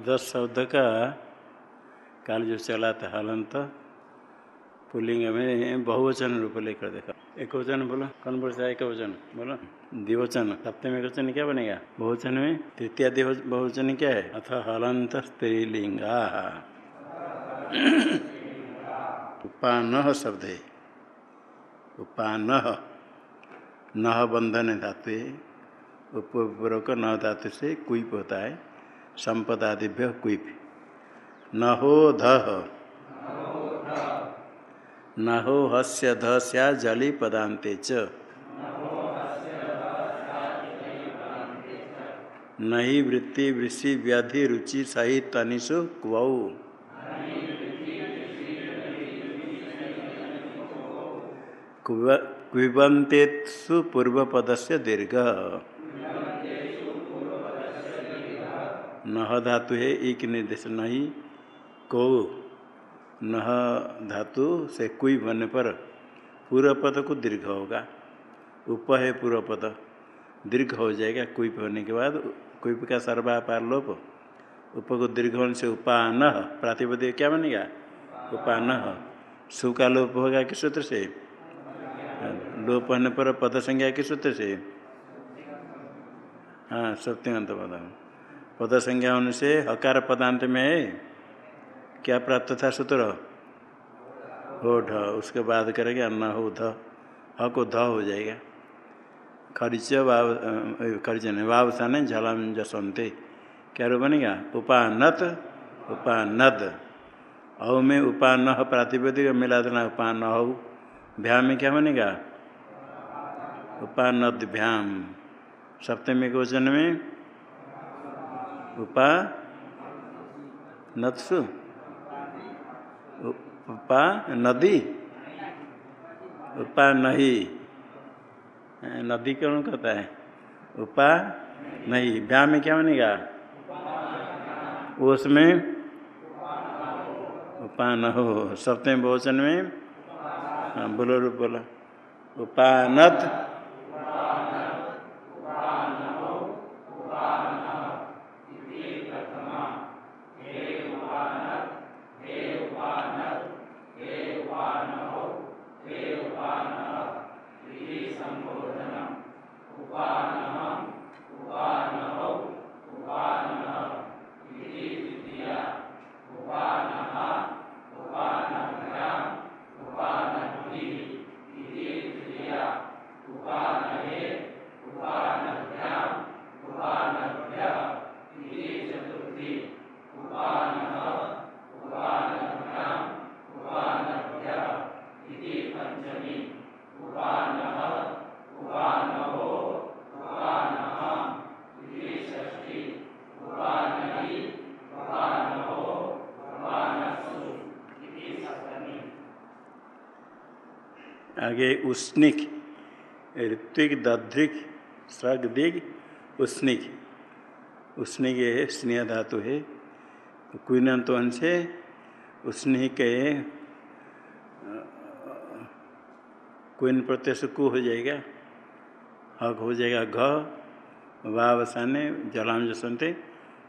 अध शब्द का काल जो चला था हलंत पुलिंग में बहुवचन रूप लेकर देखा। एक वचन बोलो। कौन बोलता है? एक वचन बोलो। द्विवचन। सप्तम एक वचन क्या बनेगा? बहुवचन में तृतीय बहुवचन क्या है? अथ हलंत स्त्रीलिंगा। उपान शब्द। है उपान न बंधन धातु उपपूर्वक न धातु से कुप होता है। संपदादिभ्य कुप। न हो ध। न हस्य ध स्या जली पदांते च। नहीं वृत्ति वृषि व्याधि रुचि सहित तनिषु क्वौ। क्विबंतेसु पूर्व पद से दीर्घ। नह धातु है, एक निर्देश नहीं। को नह धातु से कुई बनने पर पूर्व पद को दीर्घ होगा। उप है पूर्व पद। दीर्घ हो जाएगा कुप होने के बाद। कुप का सर्वापार लोप। उप को दीर्घ होने से उपान प्रातिपद क्या बनेगा? उपान सु का लोप होगा किस सूत्र से? लोप होने पर पद संज्ञा किस सूत्र से? हाँ सत्यंत पद। पद संज्ञा होने से हकार पदांत में क्या प्राप्त था सूत्र? हो ढ। उसके बाद करेंगे अन्न, हो ध। ह को ध हो जाएगा। खर्च वाव, खर्च नहीं, वाव सन झलम जसंते। क्या रो बनेगा? उपानत, उपानद। औ में उपान प्रातिपदिक मिला देना उपान हो भ्याम में क्या बनेगा? उपानद भ्याम। सप्तमी क्वेश्चन में उपा नत्सु उपा नदी उपा नहीं नदी कौन कहता है? उपा नहीं ब्याह में क्या बनेगा? उसमें उपान हो। सप्तम बहुवचन में हाँ बोलो रूप बोलो उपानत आगे उष्णिक ऋत्विक दध्रिक सृग दिग उष्णिक उष्णिक है, स्नेह धातु है। कुनंत से उष्णिक कुन प्रत्यय से कु हो जाएगा। हक हो जाएगा घ वावसाने जलाम जसंते।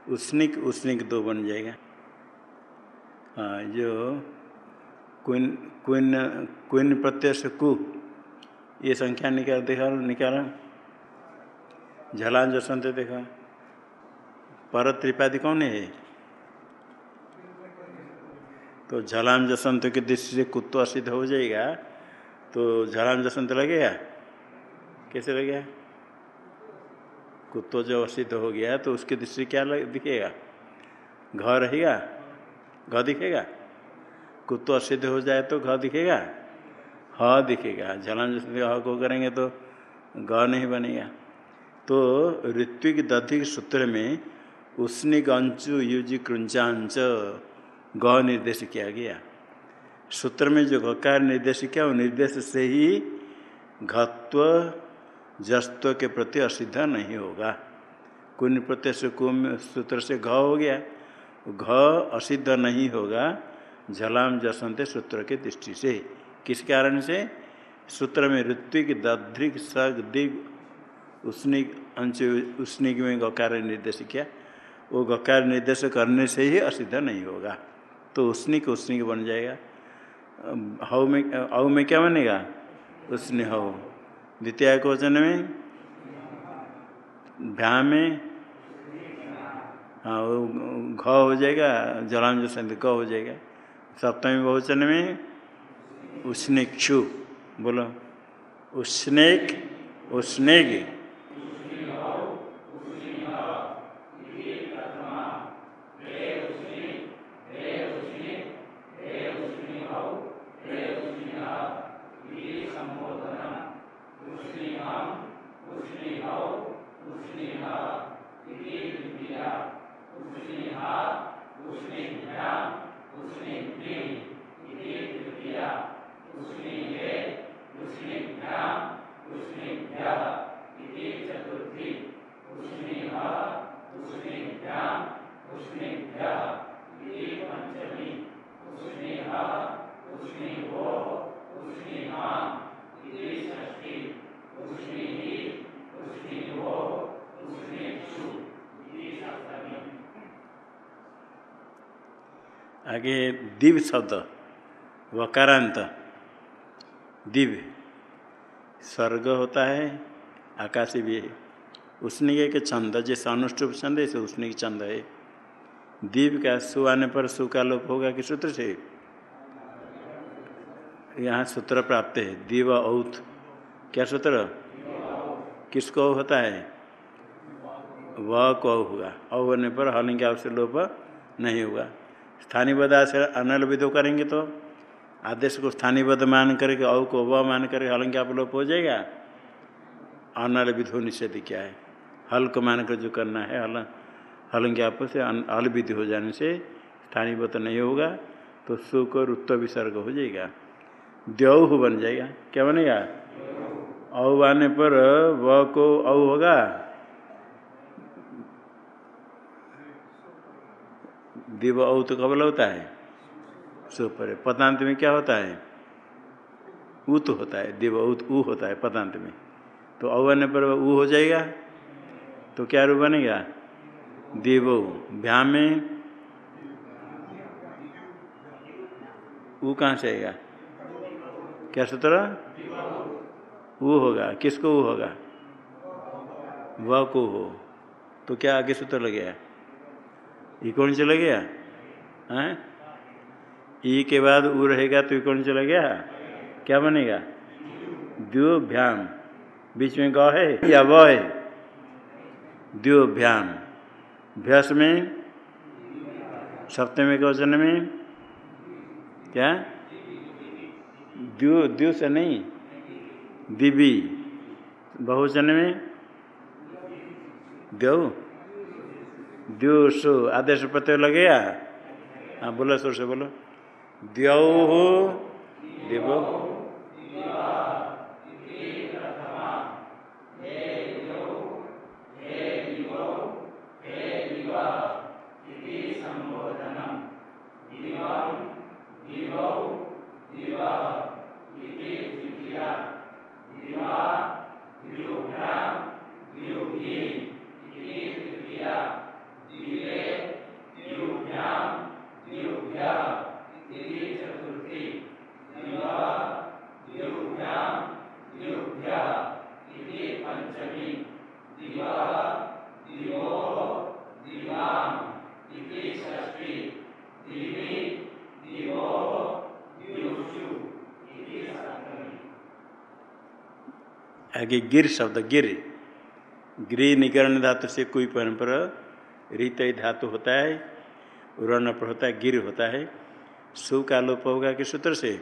उष्णिक उष्णिक दो बन जाएगा। हाँ जो क्विन क्विन क्विन प्रत्यय से कु। ये संख्या निकाल, देखा, निकाला। झलान जसंत देखा। पर त्रिपादी कौन है? तो झलाम जसंत की दृष्टि से कुत्तो असिद्ध हो जाएगा। तो झलाम जसंत लगेगा? कैसे लगेगा? कुत्तो जो असिद्ध हो गया तो उसकी दृष्टि क्या लग, दिखेगा? घर रहेगा? घर दिखेगा? कुत्तो असिद्ध हो जाए तो घ दिखेगा? ह दिखेगा। झलन ह को करेंगे तो ग नहीं बनेगा। तो ऋत्विक दधिक सूत्र में उष्णिक अंचु युजि कृंचांच ग निर्देश किया गया। सूत्र में जो घकार निर्देश किया वो निर्देश से ही घत्व जस्त्व के प्रति असिद्ध नहीं होगा। कुन प्रत्यय से कुम सूत्र से घ हो गया। घ असिद्ध नहीं होगा। झलाम जसंत सूत्र के दृष्टि से। किस कारण से? सूत्र में ऋत्विक दध्रिक सग, दिग, उष्णिक, अंश, उष्णिक में गकार निर्देश किया। वो गकार निर्देश करने से ही असिद्ध नहीं होगा। तो उष्णिक उष्णिक बन जाएगा। हव में, अव में क्या बनेगा? उष्ण हव। द्वितीय क्वेश्चन में? भ्या में? हाँ वो घ हो जाएगा, जलाम संधि क हो जाएगा। सप्तमी बहुचन में उष्णिक्षु बोलो। उष्णेक उष्णेग आगे दिव शब्द, वकारांत। दिव स्वर्ग होता है, आकाश भी है। उसने के छंद, जैसे अनुष्टुप छंद है उसने की छंद है। दीप का सु आने पर सु का लोप होगा कि सूत्र से? यहाँ सूत्र प्राप्त है। दिव औथ। क्या सूत्र? किसको होता है? व को होगा। औ होने पर हलिंग आवश्य लोप नहीं होगा। स्थानीयबद्ध आश्रय अनल विधो करेंगे तो आदेश को स्थानीयबद्ध मान करके औ को व मान करके हलंग आप लोप हो जाएगा। अनल विधो निषेध क्या है? हल को मान कर जो करना है, हल हलंग आप से हल विधि हो जाने से स्थानीयबद्ध नहीं होगा तो सुख और उत्तर विसर्ग हो जाएगा। द्यौह बन जाएगा। क्या बनेगा? औ आने पर व को औ होगा? दिव औ तो कबल होता है? सुपर। पदांत में क्या होता है? उत होता है। दिव उत ऊ होता है पदांत में। तो औने पर ऊ हो जाएगा? तो क्या रूप बनेगा? दिव भ्याम में ऊ कहाँ से आएगा? क्या सूत्र? वो होगा। किसको वो होगा? वह को हो। तो क्या आगे सूत्र लग गया ई कौन चला गया? हैं? ई के बाद ऊ रहेगा तो ई कौन चला गया? क्या बनेगा? द्योभ्याम बीच में ग है? या व है? द्योभ्याम भ्यास में? सप्तमी के वचन में? क्या? द्यो द्यो से नहीं। दिवी बहुवचन में? द्यो द्यो सो आदेश प्रत्यय गया हाँ बोलो सुर से बोलो। द्यौ दिव। आगे गिर शब्द गिर। गृह निकरण धातु से कोई परंपरा रित धातु होता है, उरण पर होता है, गिर होता है। सु का लोप होगा कि सूत्र से?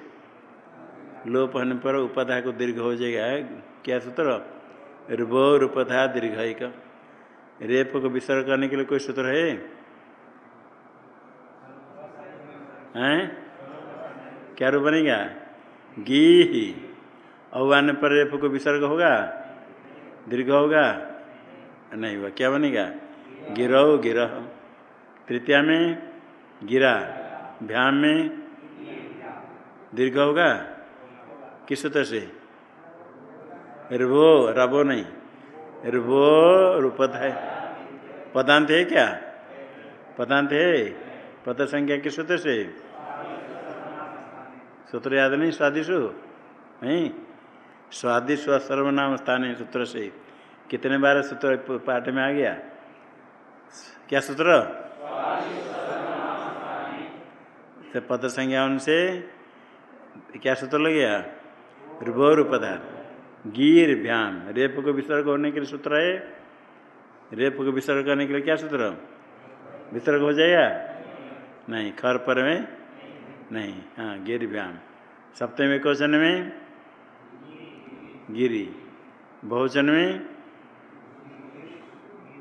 लोप होने पर उपधा को दीर्घ हो जाएगा। क्या सूत्र? रुबो रूपधा दीर्घ एक रेप को विसर्ग करने के लिए कोई सूत्र है? हैं? क्या रूप बनेगा? गी ही अवान पर रेप को विसर्ग होगा? दीर्घ होगा? नहीं हुआ। क्या बनेगा? गिरो, गिरह। तृतीया में गिरा। भ्याम में दीर्घ होगा? किस सूत्र से? रुबो रबो नहीं। रुबो रूपद है। पदांत है क्या? पदांत है। पद संख्या किस सूत्र से? सूत्र याद नहीं? स्वादिशु नहीं? स्वादिश सर्वनाम स्थान सूत्र से। कितने बार सूत्र पाठ में आ गया? क्या सूत्र? तो पद संज्ञा से क्या सूत्र लग गया? रुभो रूपधा गिर भ्याम रेप को विसर्ग होने के लिए सूत्र है। रेप को विसर्ग करने के लिए क्या सूत्र? विसर्ग हो जाएगा? नहीं। खर पर में? नहीं। हाँ गिर भ्याम सप्तमी क्वेश्चन में गिरी। बहुचन में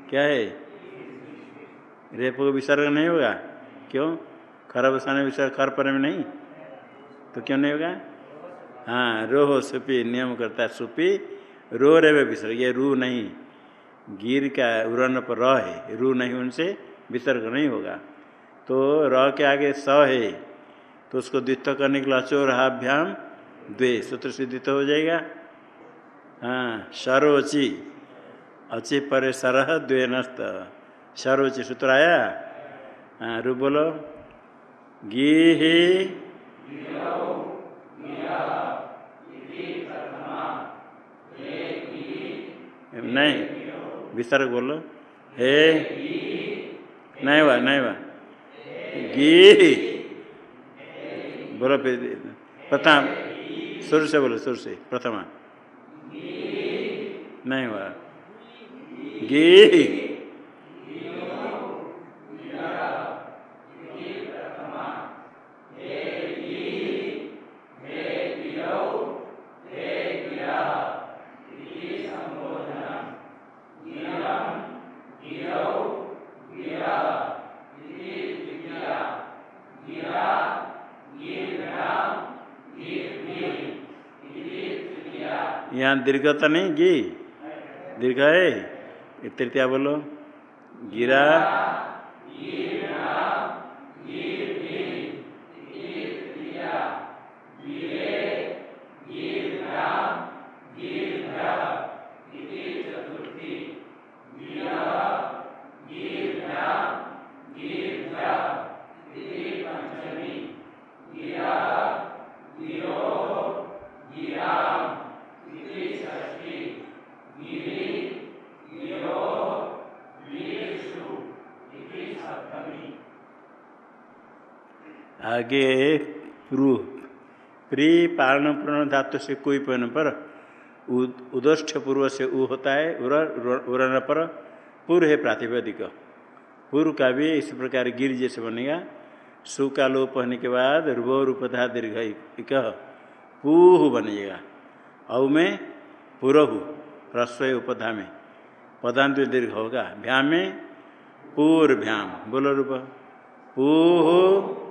क्या है? रेप को विसर्ग नहीं होगा। क्यों? खराब स्थान विसर्ग, खर पर में नहीं? तो क्यों नहीं होगा? हाँ रो हो सुपी, नियम करता है सुपी। रो रे विसर्ग, ये रू नहीं। गिर का उड़न पर र है, रू नहीं, उनसे विसर्ग नहीं होगा। तो र के आगे स है तो उसको द्वित्व करने के लिए अचोरहाभ्याम द्वे, सूत्र से द्वित्व हो जाएगा। हाँ सरोची अचि पर सरह द्वे नस्त सरोची सूत्र हाँ रू बोलो। गी नहीं, विसर्ग बोलो। हे। नहीं हुआ नहीं हुआ। गी बोलो प्रथम। सुर से बोलो सुर से, प्रथमा। नहीं हुआ। गी यहाँ दीर्घ तो नहीं गी दीर्घ है। तृतीया बोलो। गिरा। आगे प्रू प्री पारण पूर्ण धातु से कोई पन पर उदष्ट पूर्व से उ होता है उड़न पर पूर्व है प्रातिपदिक। पूर्व का भी इस प्रकार गिर जैसे बनेगा। सु का लोप होने के बाद रूप रूपधा दीर्घ पूह बनेगा। औ में पुरहु रस्व उपधा में पदांत दीर्घ होगा। भ्याम में पूर्भ्याम। बोलो रूप। पूह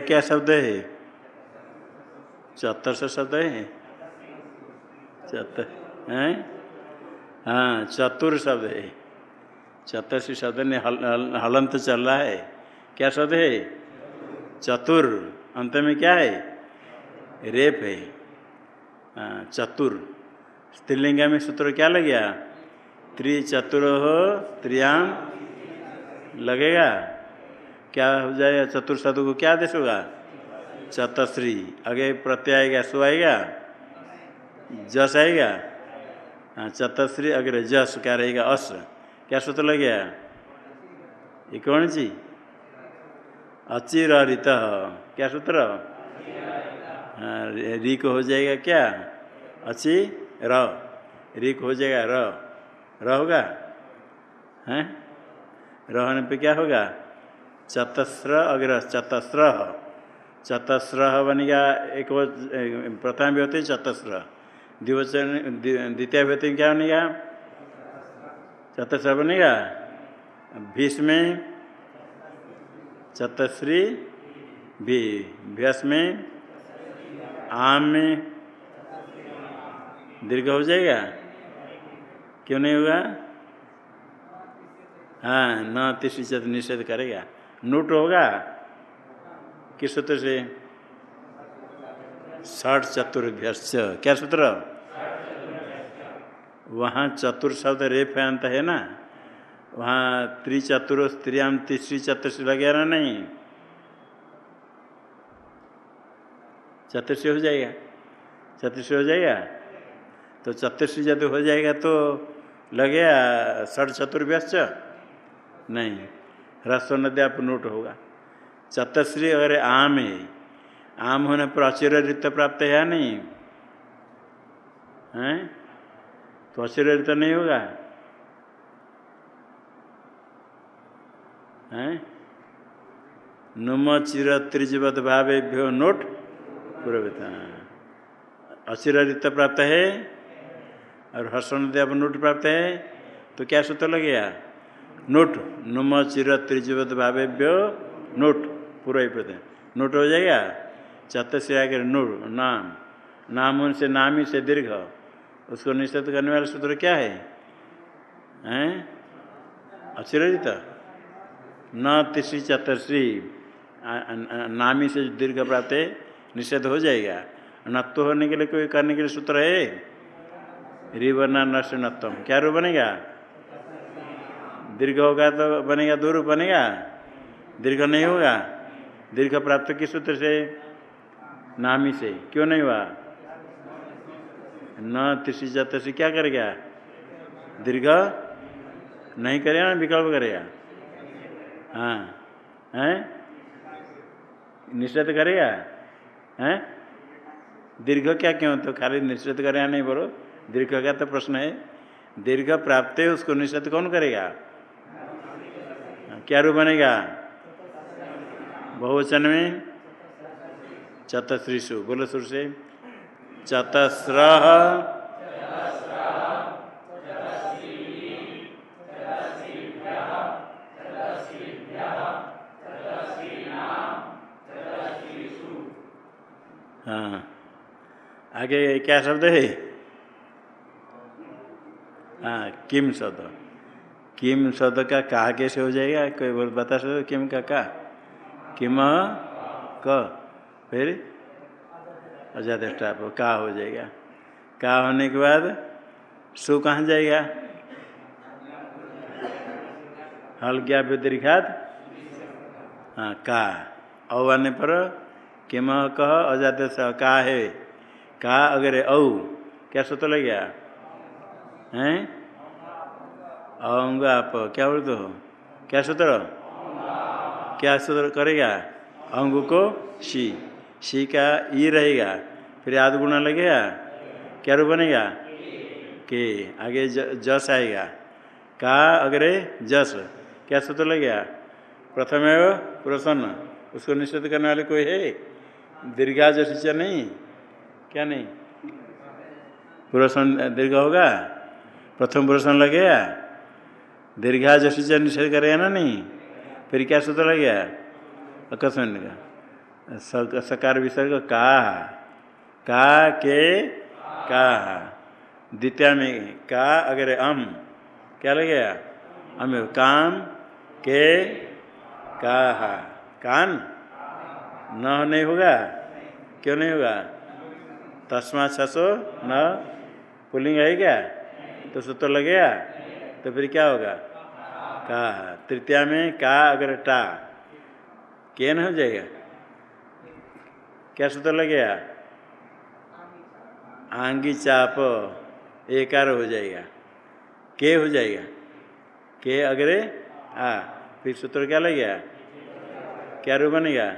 क्या शब्द है? चतर शब्द है? चतर है? हाँ चतुर शब्द है। चतुर शब्द ने हल, हल, हलंत चल रहा है। क्या शब्द है? चतुर। अंत में क्या है? रेप है। हाँ चतुर। स्त्रीलिंगा में सूत्र क्या लग गया? त्रिचतुर हो त्रियाम लगेगा? क्या हो जाएगा? चतुर्थ को क्या आदेश होगा? चतश्री आगे प्रत्यय आएगा, सो आएगा? जस आएगा? हाँ चतश्री अगर जस, क्या रहेगा? अस। क्या सूत्र लग गया ये कौन जी अचिर रित क्या सूत्र? हाँ री को हो जाएगा क्या? अच्छी र। रिक हो जाएगा, र। होगा? हैं? रहने पे क्या होगा? चतस्र अग्र, चतस्र। चतस्र बनेगा एक प्रथम भी होते चतस्र। द्विवचन द्वितीय व्यक्ति क्या बनेगा चतस्र बनेगा भीष में चतश्री भी भ्यस आम में, दीर्घ हो जाएगा? क्यों नहीं होगा? हाँ न तीसरी चतुर्थ निषेध करेगा। नोट होगा? किस सूत्र से? षठ चतुर्भ्यश्च। क्या सूत्र? वहाँ चतुर शब्द रेफ अंत है ना? वहाँ त्रिचतुर स्त्रियाम तीसरी चतुर्शी लगे ना नहीं। चतुर्शी हो जाएगा। चतुर्शी हो जाएगा? तो चतुर्शी यदि हो जाएगा तो लगे षठ चतुर्भ्यश्च? नहीं। ह्रस्व नद्याप नोट होगा। चतश्री अगर आम है। आम होने पर अचिर ऋत प्राप्त है या नहीं? है? तो अचिर ऋत नहीं होगा। है? नुम चिर त्रिजवत भावेभ्यो नोट पूर्वता। अचिर ऋत प्राप्त है। और हर्षण देव नोट प्राप्त है। तो क्या सूत्र लगेगा नोट, नुम चिर त्रिजवत भावेभ्यो, नोट, पूरा ही प्रत्यय नोट हो जाएगा? चतुश्री आकर नूर, नाम। नाम उनसे नाम ही से दीर्घ। उसको निश्चित करने वाला सूत्र क्या है? हैं? अचिरित न तीसरी चतुश्री नामी से दीर्घ प्राप्त है निषेध हो जाएगा। नत्व होने के लिए कोई करने के लिए सूत्र है? रिवना नष्ट नत्वम क्या रूप बनेगा? दीर्घ होगा तो बनेगा दो रूप बनेगा? दीर्घ नहीं होगा? दीर्घ प्राप्त किस सूत्र से? नामी से। क्यों नहीं हुआ? न तीसरी चतुर्थी क्या करेगा दीर्घ नहीं करेगा ना, विकल्प करेगा? हाँ। हैं? निश्चित करेगा? हैं? दीर्घ क्या क्यों? तो खाली निश्चित करेगा नहीं बोलो। दीर्घ का तो प्रश्न है। दीर्घ प्राप्त है, उसको निश्चित कौन करेगा? क्या रूप बनेगा? बहुवचन में? चतश्रीषु बोलो सुर से। चतस्र। हाँ। आगे क्या शब्द है? हाँ किम शब्द। किम शब्द का कहा कैसे हो जाएगा? कोई बोल, बता सकते किम का का? किम क। फिर अजाधिष्ठा का हो जाएगा। का होने के बाद सु कहाँ जाएगा? हल गया व्यतिरिखात हाँ का। औ आने पर किम कह अजात का है। का अगर औ, क्या सूत्र लग गया हैं? औंग आप, क्या बोलते हो? क्या सूत्र? क्या सूत्र करेगा? अंग को शी। शी का ई रहेगा। फिर आध गुणा लगेगा? क्या रूप बनेगा? के। आगे जस आएगा। का, अगरे, जस। क्या सूत्र लगेगा? प्रथम है प्रसन्न। उसको निश्चित करने वाले कोई है? दीर्घा जस नहीं? क्या नहीं? पुरुषण दीर्घ होगा? प्रथम पुरुषण लगेगा? दीर्घा जस निषेध करेगा ना नहीं? फिर क्या सूत्र लग गया? अकस्मण का सकार विसर्ग का का के? का द्वितीय में का अगर अम, क्या लग गया? अम काम, के? का कान? न नहीं होगा? क्यों नहीं होगा? तस्मा छसो न। पुलिंग है क्या? तो सूत्र लगेगा तो फिर क्या होगा? का, तृतीया में का अगर टा के न हो जाएगा? क्या सूत्र लगेगा आंगी चाप एकार हो जाएगा। के हो जाएगा? के अगरे, आ, फिर सूत्र क्या लगेगा क्या रूप बनेगा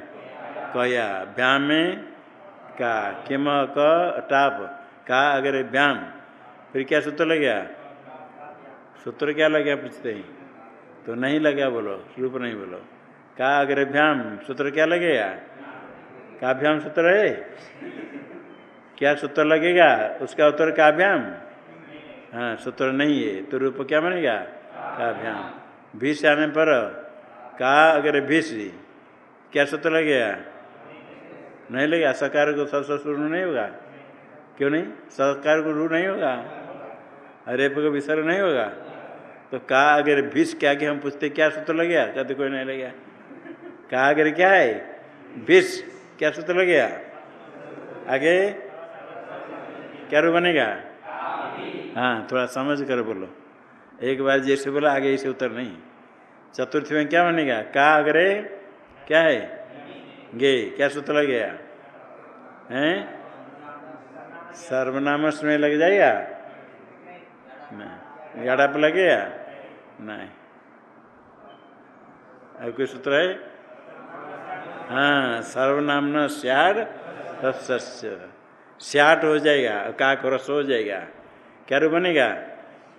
कया, व्याम में का, किम, क, टाप, का अगर व्याम। फिर क्या सूत्र लग गया? सूत्र क्या लग पूछते ही? तो नहीं लगा बोलो, रूप नहीं बोलो। का अग्रभ्याम सूत्र क्या लगेगा काभ्याम सूत्र है? क्या सूत्र लगेगा? उसका उत्तर काभ्याम? हाँ सूत्र नहीं है तो रूप क्या बनेगा? काभ्याम। भीष आने पर का अगर भीष, क्या सूत्र लगेगा नहीं लगेगा सकार को ससुर नहीं होगा? क्यों नहीं? सकार को रू नहीं होगा? रेप का विसर्ग नहीं होगा? तो का अगर विष क्या कि हम पूछते, क्या सूत्र लग गया? कहते, कोई नहीं लग गया। का अगर क्या है? विष क्या सूत्र लग गया? आगे? क्या रू बनेगा? हाँ थोड़ा समझ कर बोलो। एक बार जैसे बोला, आगे ऐसे उत्तर नहीं। चतुर्थी में क्या बनेगा? का अगरे क्या है? गे, क्या सूत्र लग गया? हैं? सर्वनाम में लग जाएगा? गाड़ा पे लगेगा नहीं। कोई सूत्र है? हाँ सर्वनाम न स्याड स्याट हो जाएगा का रस हो जाएगा। क्या रूप बनेगा?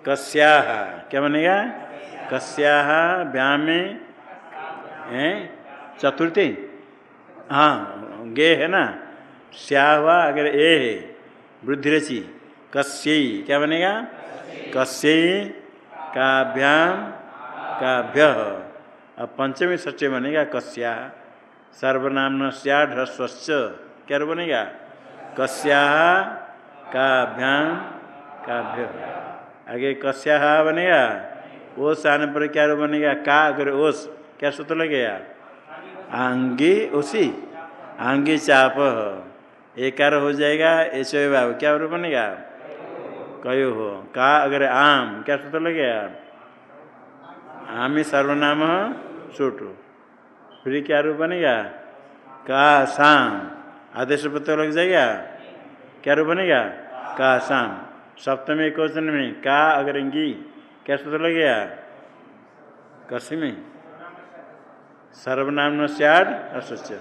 कस्या। क्या बनेगा? कस्या व्याम में चतुर्थी। हाँ गे है ना? स्या हुआ अगर ए है वृद्धि रची कस्य, क्या बनेगा? कस्य। काभ्याम काभ्य। अब पंचमी सच्चे बनेगा कस्या। सर्वनाम स्याढ़ ह्रस्वच्च क्या बनेगा? कस्या काभ्याम काभ्य। आगे कस्या बनेगा? ओस आने पर क्या बनेगा? का अगर ओस, क्या सूत्र लगेगा? आंगी ओसी आंगी चाप। एकार हो जाएगा ऐसे बाब क्या बनेगा? कयो हो? का अगर आम? क्या सूत्र लग? गया आम ही सर्वनाम सूट फिर क्या रूप बनेगा? का शाम आदेश पत्र लग जाएगा? क्या रूप बनेगा? का शाम सप्तमी क्वेश्चन में का अगर गी क्या सूत्र लग? गया कसी में सर्वनाम न स्याड असस्य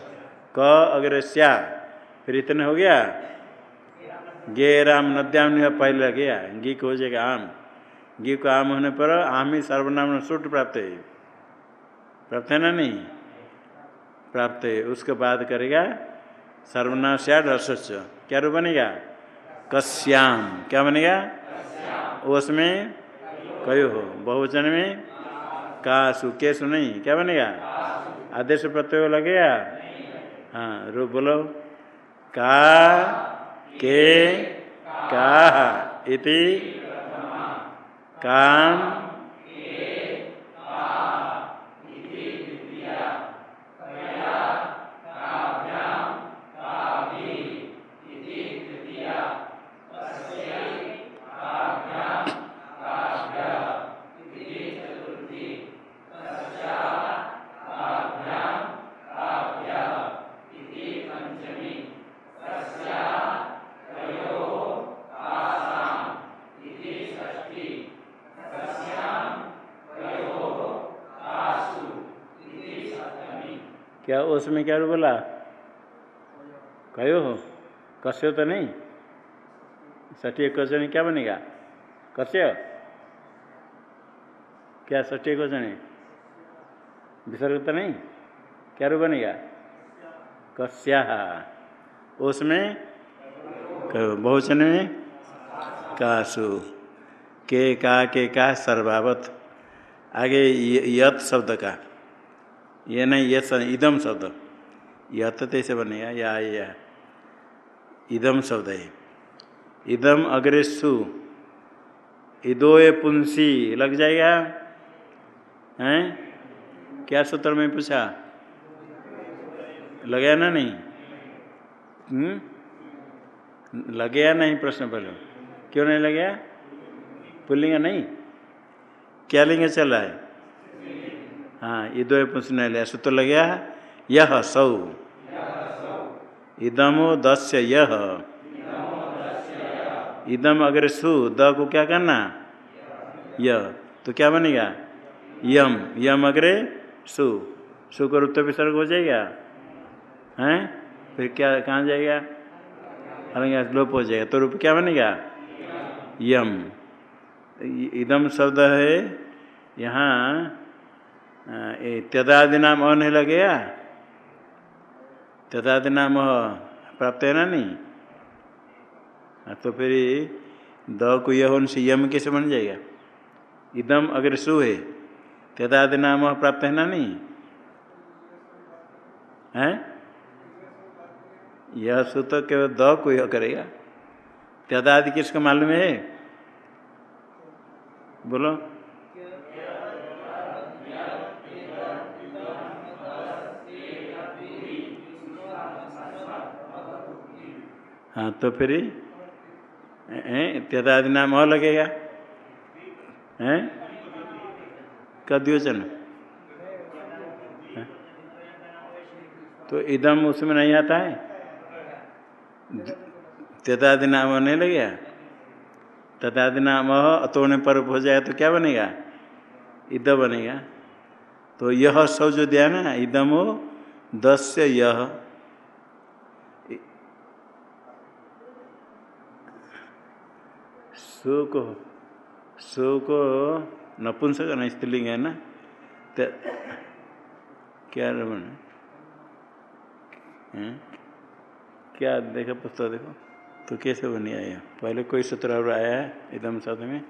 क अगर स्या। फिर इतने हो गया? गे राम नद्याम पहले गया घी को हो जाएगा आम। घी को आम होने पर आम ही सर्वनाम सूट प्राप्त है। प्राप्त है ना नहीं? प्राप्त है। उसके बाद करेगा सर्वनाम श्याड रसोच क्या रूप बनेगा? कश्याम क्या बनेगा? उसमें कयो हो। बहुवचन में का सुकेश नहीं। क्या बनेगा? आदेश प्रत्यय लगेगा हाँ रूप बोलो। का के का इति काम क्या उसमें क्या बोला? कहो हो? कस्य तो नहीं। सठी क्वेश्चन क्या बनेगा? कस्य क्या सठी क्वेश्चन विसर्ग तो नहीं। क्या रू बनेगा? कस्या उसमें बहुचन में कासु। के का के का सर्वावत। आगे यत शब्द का। ये नहीं, ये इदम शब्द। यत तैसे बनेगा या या। इदम शब्द है। इदम अग्रेसु इदोए पुंसी। लग जाएगा? हैं? क्या सूत्र में पूछा? लगे ना नहीं? हम्म? लगे या नहीं प्रश्न पहले। क्यों नहीं लगे पुलिंग नहीं? क्या लिंग चल रहा है? हाँ ये दो पूछने लिया सूत्र लग गया? यह सौ। इदमो दस्य यह। इदम अगर सु, द को क्या करना? यह तो क्या बनेगा? यम। यम अग्रे सु। सु को उत्तर विसर्ग हो जाएगा। हैं? फिर क्या, कहाँ जाएगा? अलग लोप हो जाएगा। तो रूप क्या बनेगा? यम। इदम शब्द है, यहाँ त्यदादि नाम अ नहीं लगेगा त्यदादि नाम प्राप्त है ना नहीं? तो फिर द को यह से यम कैसे बन जाएगा? इदम अगर सु है त्यदादि नाम प्राप्त है ना नहीं? है? यह सु तो केवल द को यह करेगा। त्यदादि किसको मालूम है? बोलो। हाँ तो फिर त्यदादि नाम और लगेगा? हैं? कद्योचन। तो इदम उसमें नहीं आता है? त्यदादि नाम नहीं लगेगा? तदादि नाम अतोड़ने पर हो जाए तो क्या बनेगा? इद बनेगा। तो यह सब जो दिया ना, इदम हो दस्य यह। सु को सु को नपुंसक ना, स्त्रीलिंग है ना? तो क्या रमन क्या देखो, पुस्तक देखो। तो कैसे बनी आया पहले कोई सूत्र और आया है, इदम शब्द में?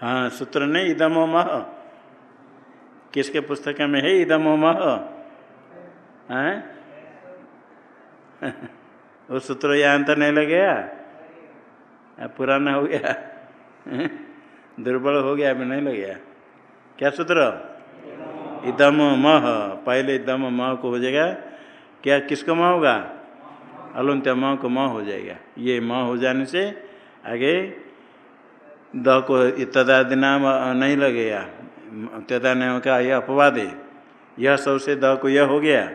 हाँ सूत्र नहीं, इदम मह। किसके पुस्तक में है, इदम मह? हैं? वो सूत्र यहाँ अंतर नहीं लग पुराना हो गया। दुर्बल हो गया, अभी नहीं लग गया। क्या सूत्र? इदम मह। पहले इदम मह को हो जाएगा। क्या किसको मह होगा? अलुंत्य म को म हो जाएगा। ये म हो जाने से आगे द को तदादि नाम नहीं लगेगा तदा नाम का यह अपवाद है। यह सबसे द को यह हो गया।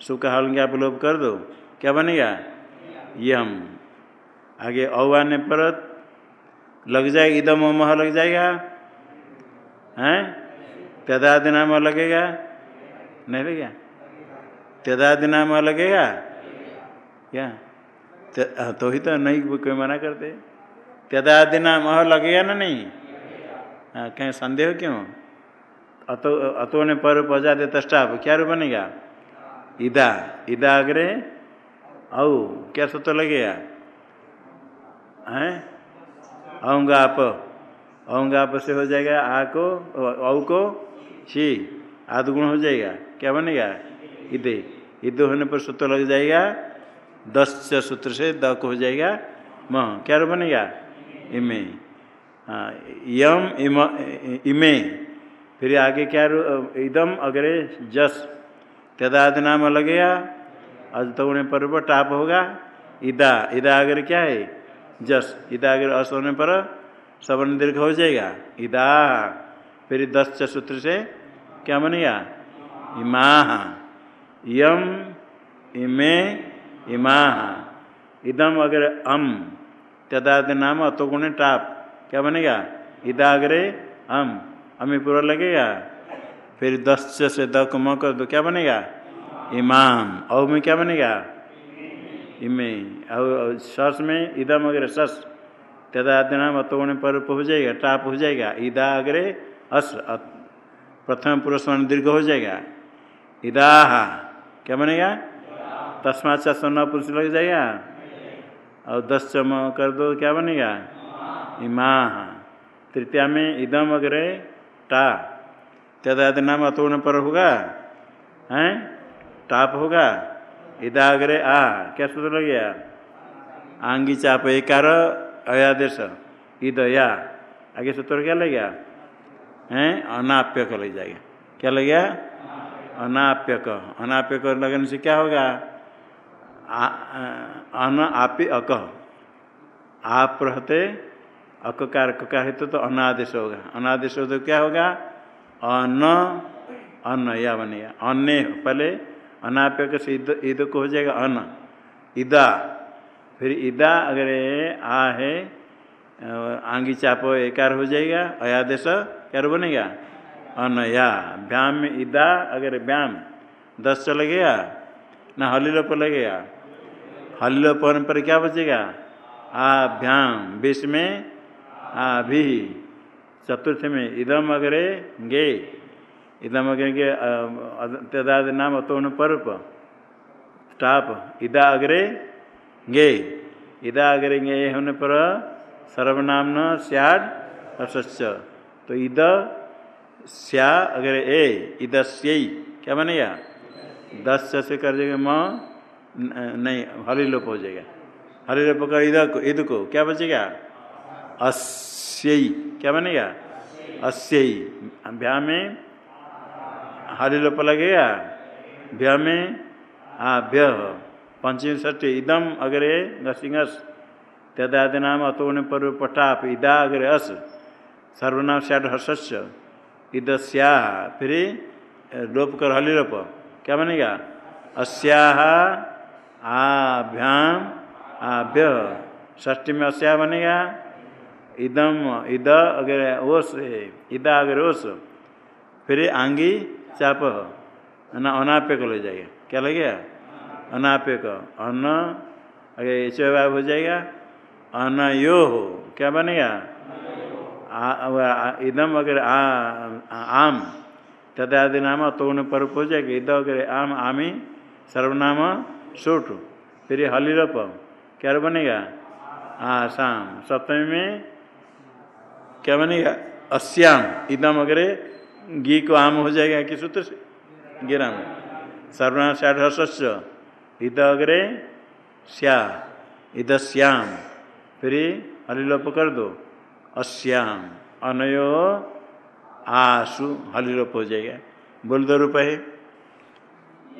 सु का हल आप लोग कर दो। क्या बनेगा? यम। आगे औ आने पर लग जाएगा, इदम मह लग जाएगा? हैं? तदादि नाम लगेगा? नहीं लगेगा? तदादि नाम लगेगा? क्या? तो ही तो नहीं कोई मना करते त्यदादि नाम लगेगा ना नहीं? हाँ कहीं, संदेह क्यों? अतो अतो ने पर पहुँचा दे तस्टाप क्या रूप बनेगा? इदा। इदा अग्रे? औ, क्या सूत्र लगेगा? हैं? औंगाप औंगाप से हो जाएगा आ को, औ को, शी। आदगुण हो जाएगा। क्या बनेगा? इदे। इद होने पर सूत्र लग जाएगा। दस से सूत्र से द को हो जाएगा। म। क्या रू बनेगा? इमे। हाँ यम, इम, इमे। फिर आगे क्या रू, इदम, अगरे, जस। तदाद नाम लगेगा। अज तो उन्हें पर्व टाप होगा। इदा। इदा अगर क्या है? जस। इदा अगर अस होने पर सवर्ण दीर्घ हो जाएगा। इदा। फिर दस सूत्र से क्या बनेगा? इमा यम, इमे इमा इदम अगर अम, तदाद नाम अतोगुण टाप। क्या बनेगा? इदाग्रे अम। अमी पूरा लगेगा। फिर दस से द को म कर दो क्या बनेगा? इमाम। औ में क्या बनेगा? इमे। और सस में इदम अगर सस। तदाद नाम अतोगुण पर हो जाएगा टाप हो जाएगा इदा अग्रे अस प्रथम पुरुष दीर्घ हो जाएगा इदाहा। क्या बनेगा तस्मात सा सोना पुरुष लग जाएगा। और दस चम कर दो, क्या बनेगा इमा तृतीया में इदम अग्रे टा। तदाद नाम अतोण पर होगा। हैं? टाप होगा। इदाग्रे आ क्या सूत्र लग गया आंगी चाप एकार अयादेश ईद या आगे सूत्र क्या लग गया हैं अनाप्य का लग जाएगा क्या लग गया अनाप्यक अनाप्यक लगने से क्या होगा अन आपी अक आप रहते अककार ककार हेतु तो अनादेश होगा अनादेश हो तो क्या होगा अन अन्न या बनेगा अन्य पहले अनाप्यक से ईद ईद को हो जाएगा अन ईदा फिर ईदा अगर आ है आंगी चाप एकार हो जाएगा, अयादेश क्या बनेगा? अन या व्याम ईदा अगर व्याम दस चल गया, ना हलीलो पर लगेगा हलीलो पर क्या बचेगा? आ भ्याम बीच में हाँ भी, चतुर्थ में इदम अगरे गे। इदम अग्रे गे तदाद नाम अतोन पर्प टाप इदा अग्रे गे इदा अग्रे गे होने पर सर्वनाम न सियाड असस्य तो इद, स्या अग्रे ए, इदस्य, क्या बनेगा दस से कर देगा म नहीं, हरी लोप हो जाएगा। हरी लोप कर इध को, इद को, क्या बचेगा? अस्य, क्या बनेगा अस्य भ्या में हरी लोप लगेगा भ्या। में हाँ भ्य पंचमी ष्टी इदम अग्रे घसिंगस तदादि नाम अतोने पर पटाप इदा अग्रे अस। सर्वनाम सैड हर्ष्य इदस्या फिर लोप कर हली लोप क्या बनेगा अस्याह आभ्याम आभ्य ष्टी में अस्या बनेगा इदम, इद अगर ओस इदा अगर ओस। फिर आंगी चाप ना अनाप्य को ले जाएगा क्या लगेगा अनाप्य का अन्न अगर चौबाब हो जाएगा अनयो हो क्या बनेगा इदम अगर आ, आम तदादि नाम तो उन्हें पर हो जाएगा इद अगर आम आमी सर्वनाम सोट फिर हलिरप क्या बनेगा आसाम सप्तमी में क्या बनेगा अस्याम इदम अगर घी को आम हो जाएगा किस सूत्र से? गिराम सर्वनाम साठ हस्य इद अग्रे श्या इदस्याम फिर हलिलोप कर दो। अस्याम अनयो आसु। हलिलोप हो जाएगा। बोल दो रूप है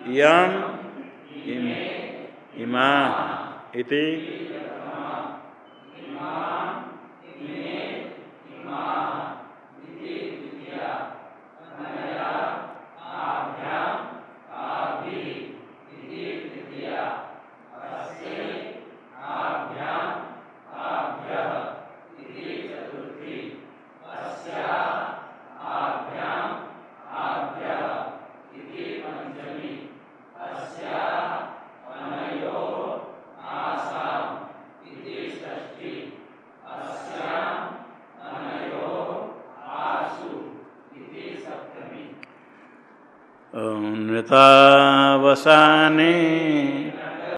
यम इमा। इति। नृतावसाने